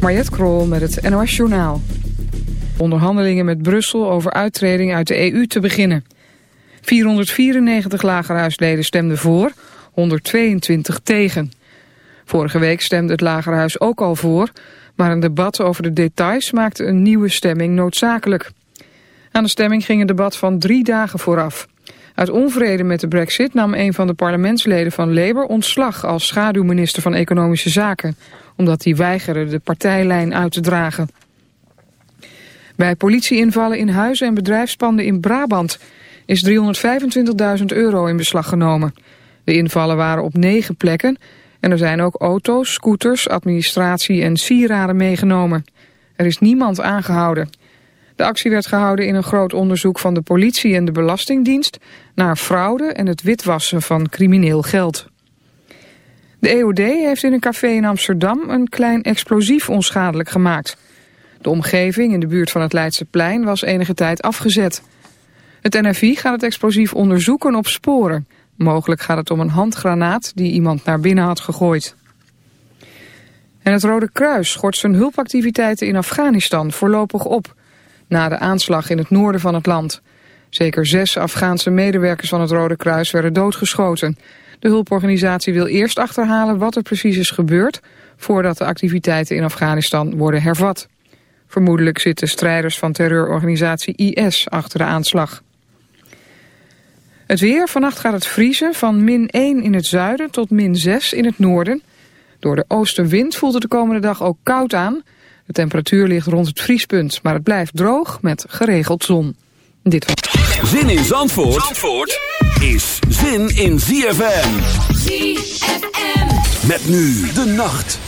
Mariette Krol met het NOS Journaal. Onderhandelingen met Brussel over uittreding uit de EU te beginnen. 494 lagerhuisleden stemden voor, 122 tegen. Vorige week stemde het lagerhuis ook al voor... maar een debat over de details maakte een nieuwe stemming noodzakelijk. Aan de stemming ging een debat van drie dagen vooraf. Uit onvrede met de brexit nam een van de parlementsleden van Labour ontslag als schaduwminister van Economische Zaken, omdat hij weigerde de partijlijn uit te dragen. Bij politieinvallen in huizen en bedrijfspanden in Brabant is 325.000 euro in beslag genomen. De invallen waren op negen plekken en er zijn ook auto's, scooters, administratie en sieraden meegenomen. Er is niemand aangehouden. De actie werd gehouden in een groot onderzoek van de politie en de Belastingdienst naar fraude en het witwassen van crimineel geld. De EOD heeft in een café in Amsterdam een klein explosief onschadelijk gemaakt. De omgeving in de buurt van het Leidseplein was enige tijd afgezet. Het NFI gaat het explosief onderzoeken op sporen. Mogelijk gaat het om een handgranaat die iemand naar binnen had gegooid. En het Rode Kruis schort zijn hulpactiviteiten in Afghanistan voorlopig op na de aanslag in het noorden van het land. Zeker zes Afghaanse medewerkers van het Rode Kruis werden doodgeschoten. De hulporganisatie wil eerst achterhalen wat er precies is gebeurd... voordat de activiteiten in Afghanistan worden hervat. Vermoedelijk zitten strijders van terreurorganisatie IS achter de aanslag. Het weer, vannacht gaat het vriezen van min 1 in het zuiden tot min 6 in het noorden. Door de oostenwind voelt het de komende dag ook koud aan... De temperatuur ligt rond het vriespunt, maar het blijft droog met geregeld zon. Dit was... Zin in Zandvoort, Zandvoort is zin in ZFM. ZFM. Met nu de nacht.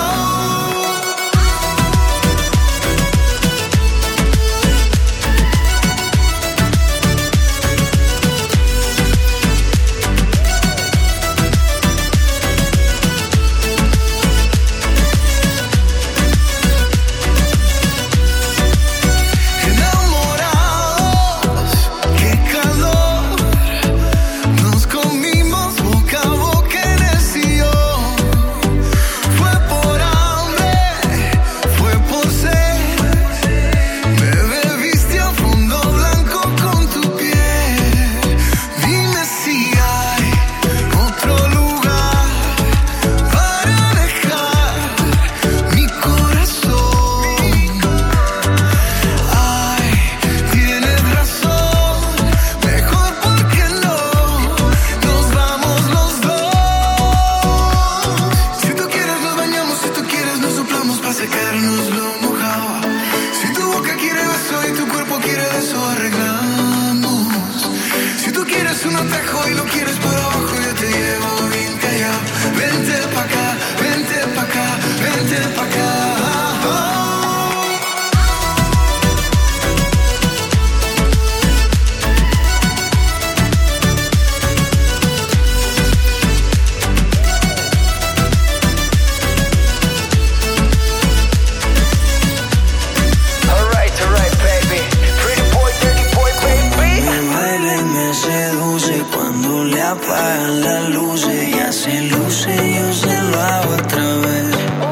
apagan las luces y así luce yo se lo hago otra vez.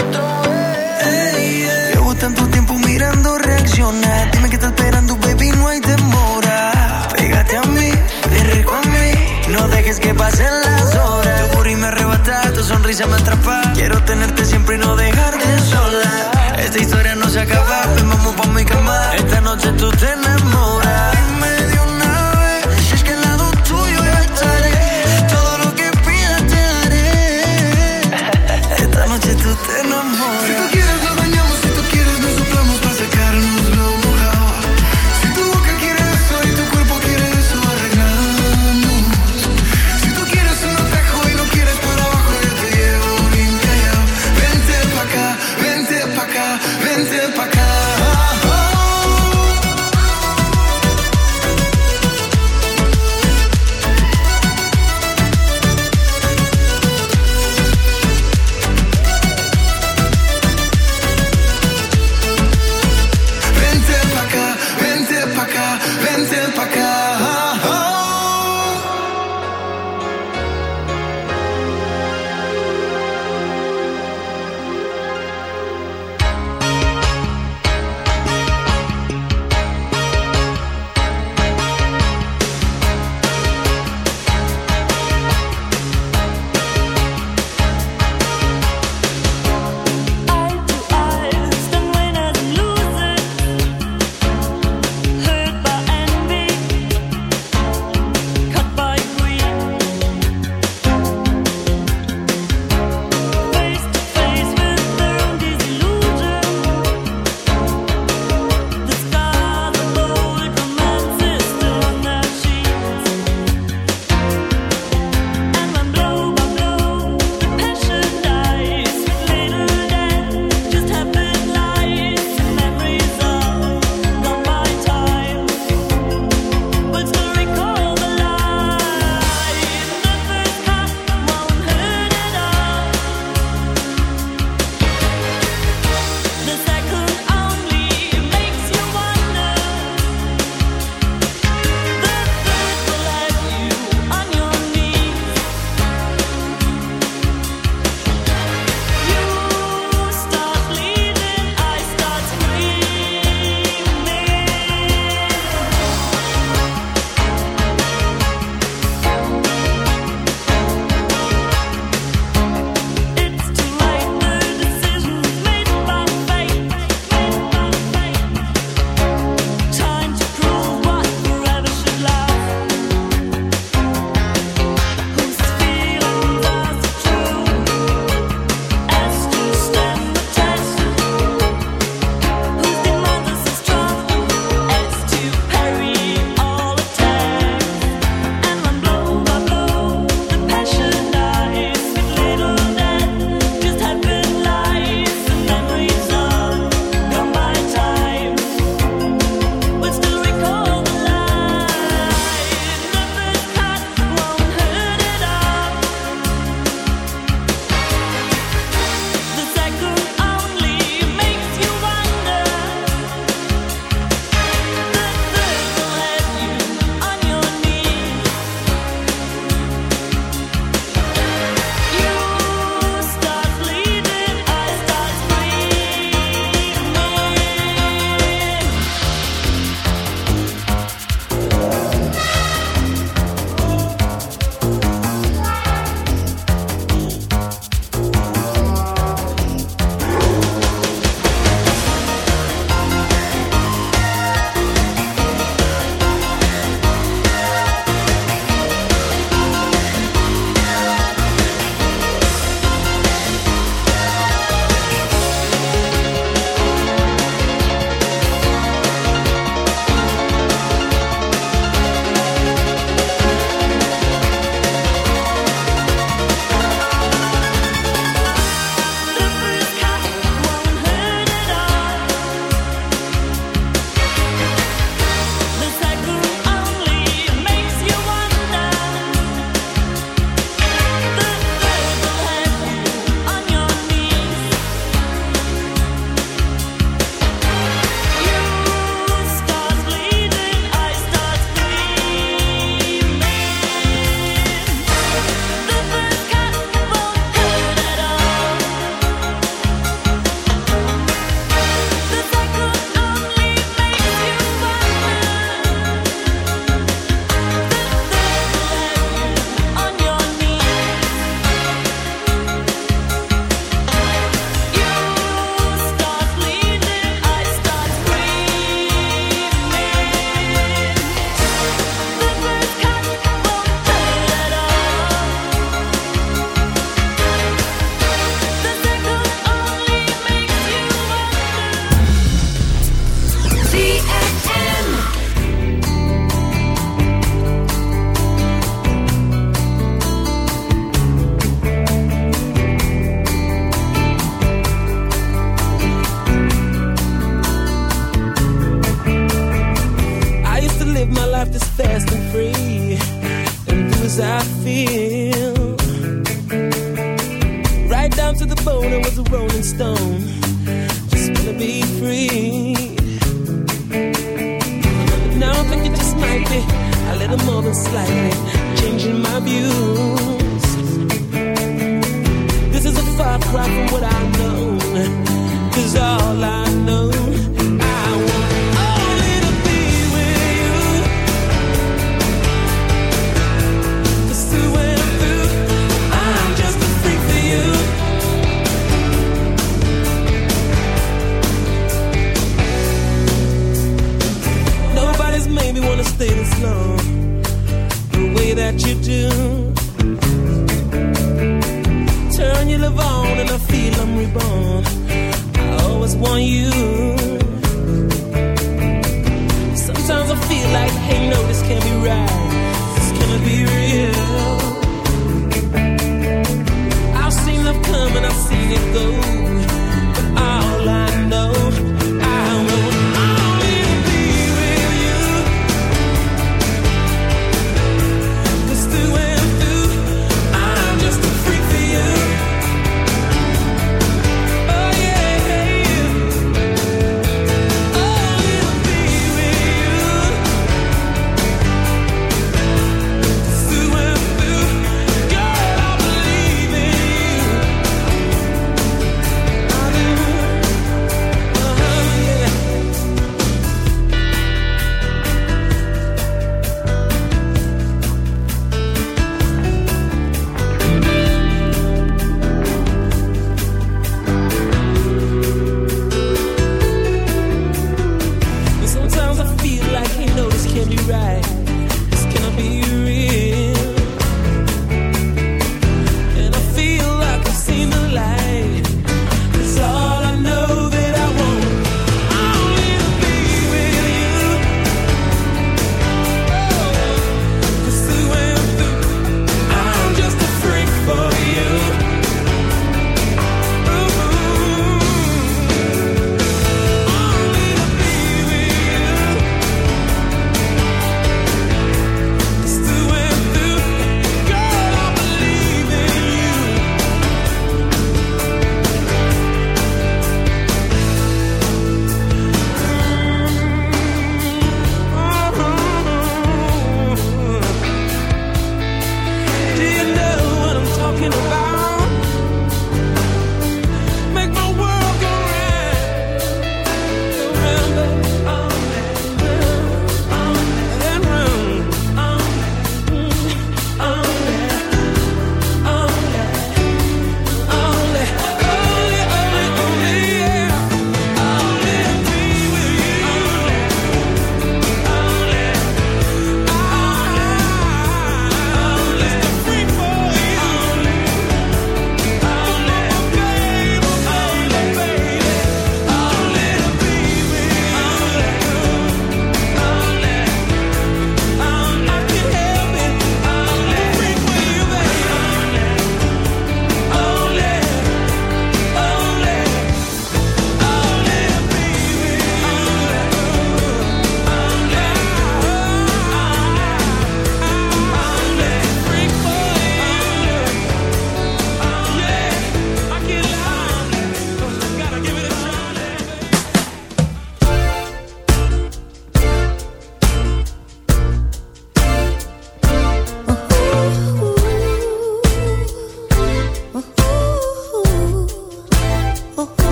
Otra vez. Hey, yeah. Llevo tanto tiempo mirando reaccionar, dime que está esperando, baby, no hay demora. Pégate a mí, ven rico a mí, no dejes que pasen las horas. Tu y me arrebata, tu sonrisa me atrapa. Quiero tenerte siempre y no dejarte sola. Esta historia no se acaba, me vamos pa' mi cama. Esta noche tú te enamoras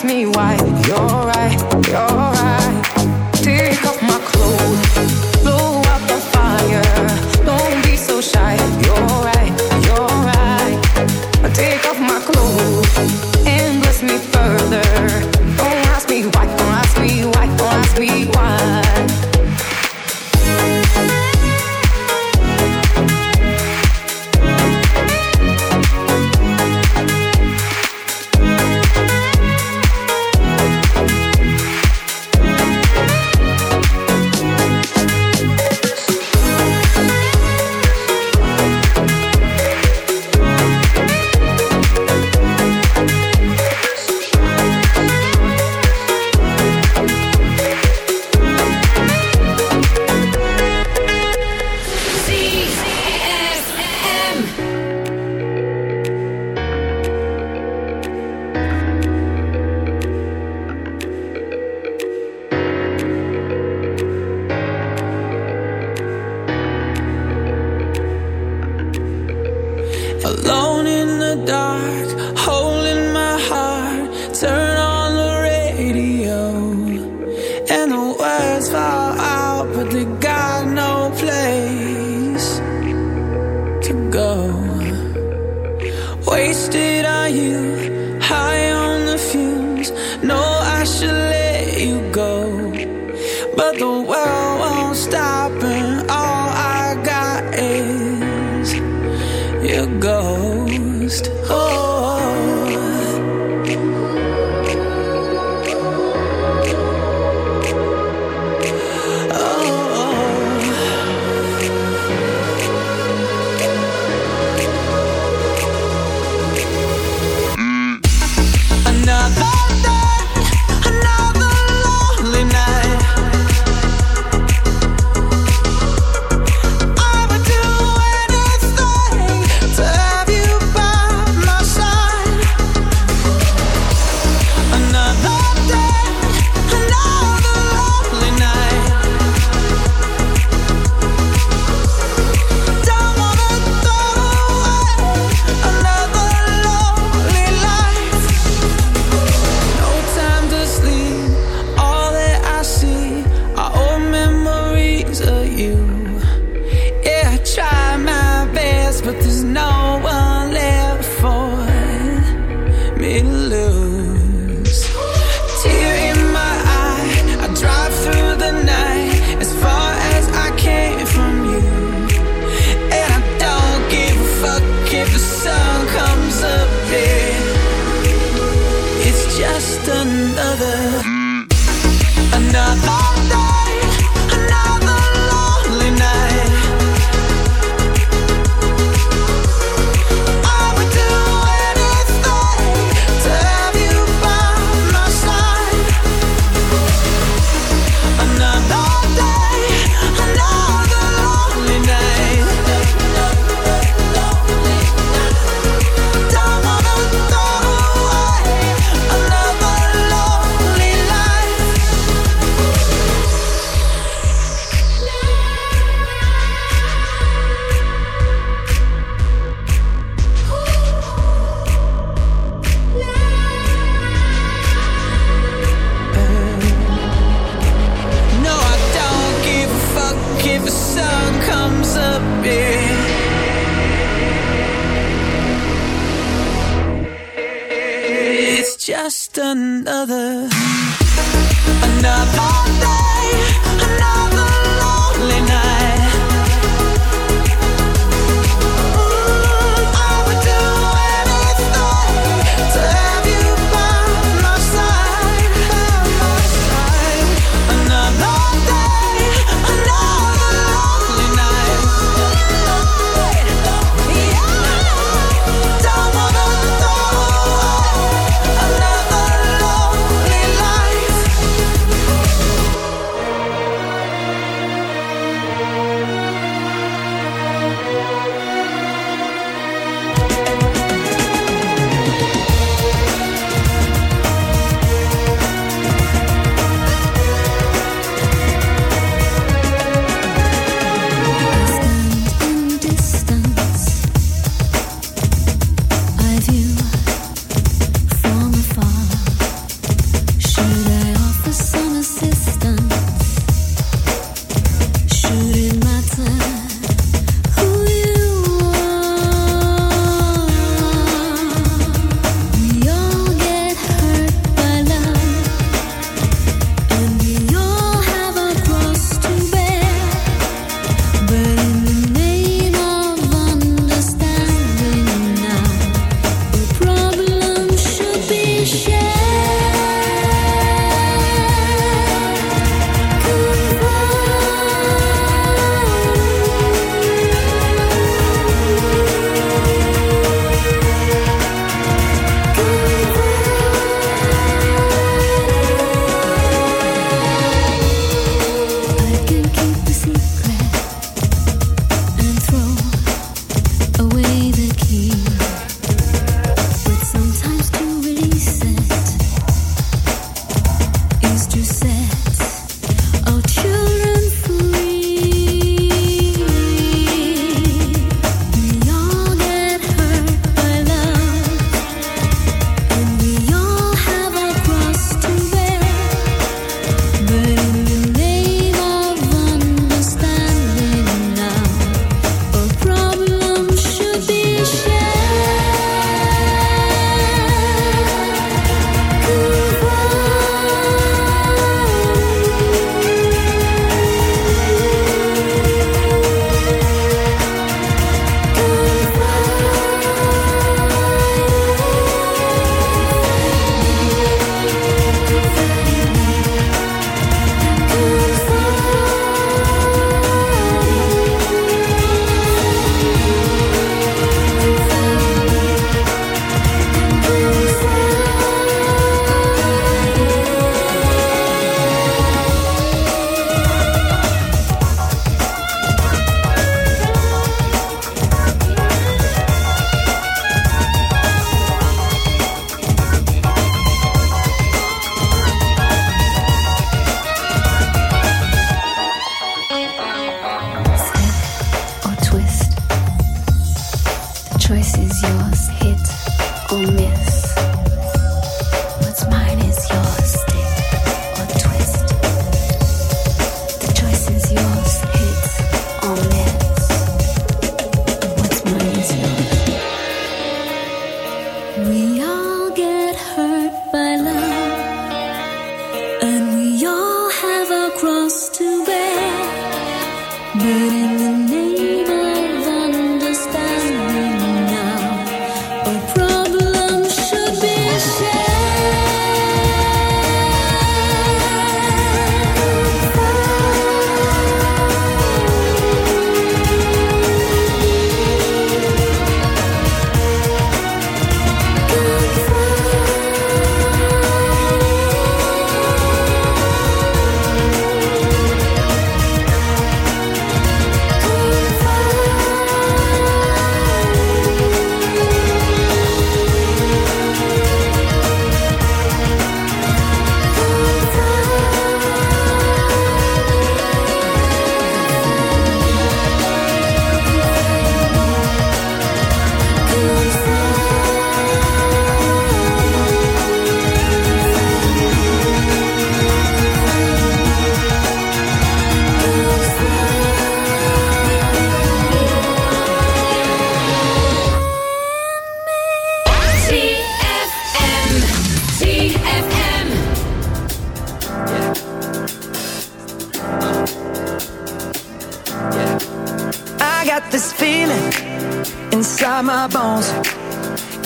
ask me why, you're right, you're right.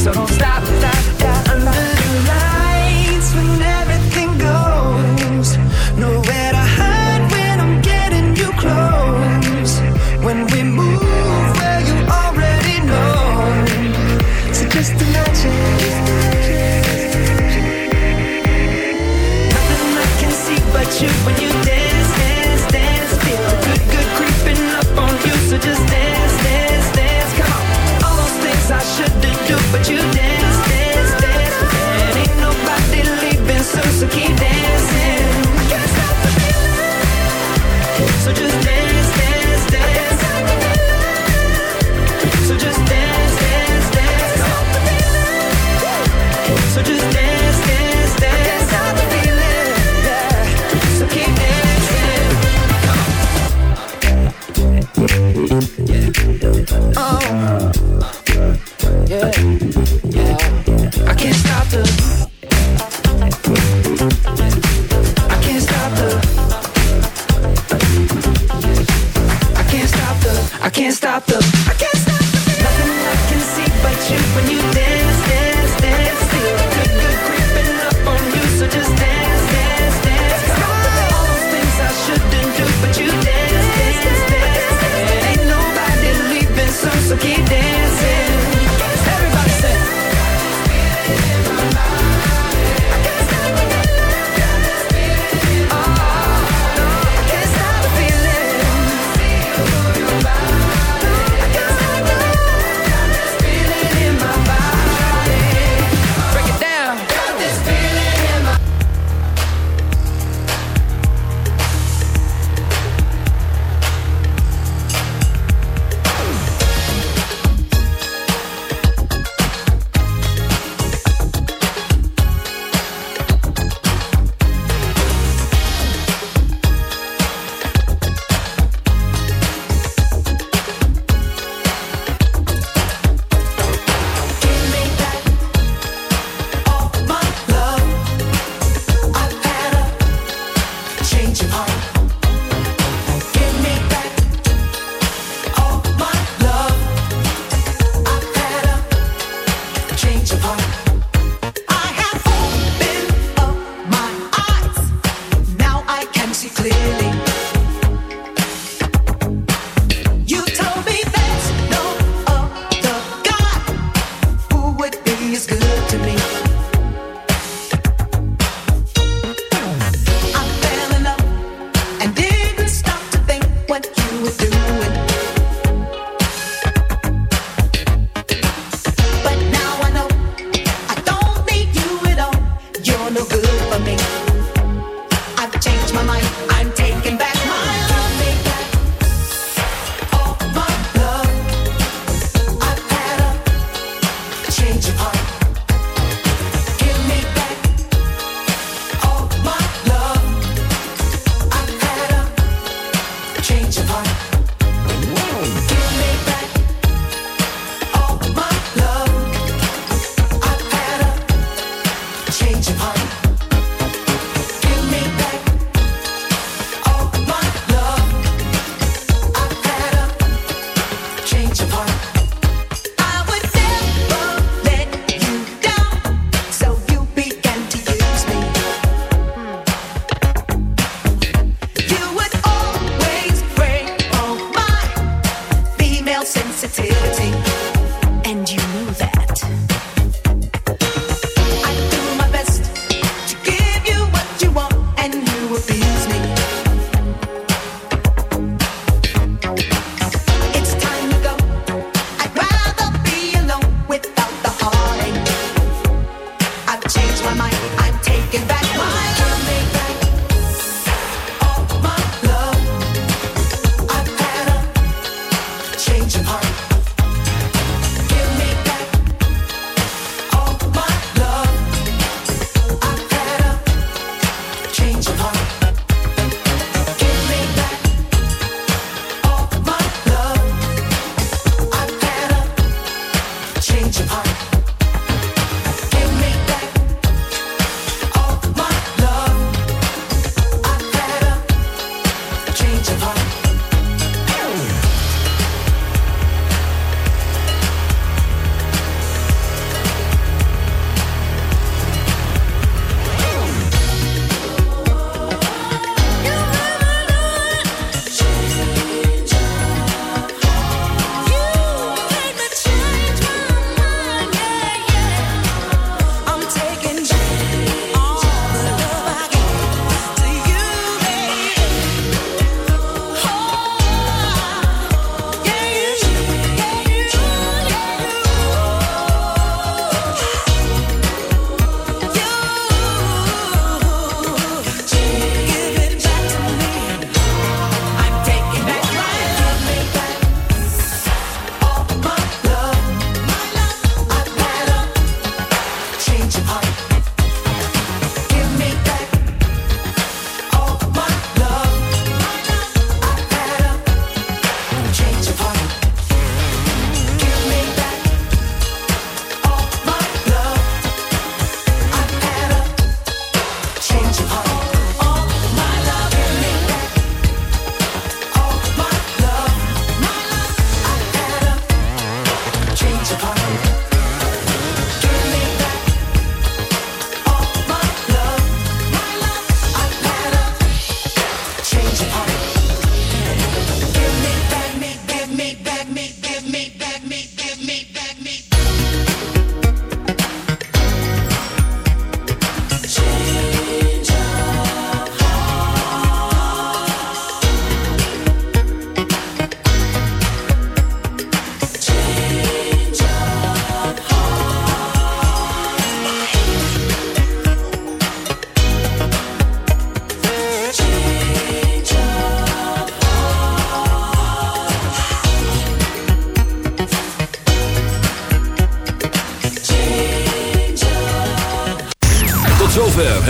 so don't stop. change of heart.